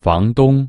房东。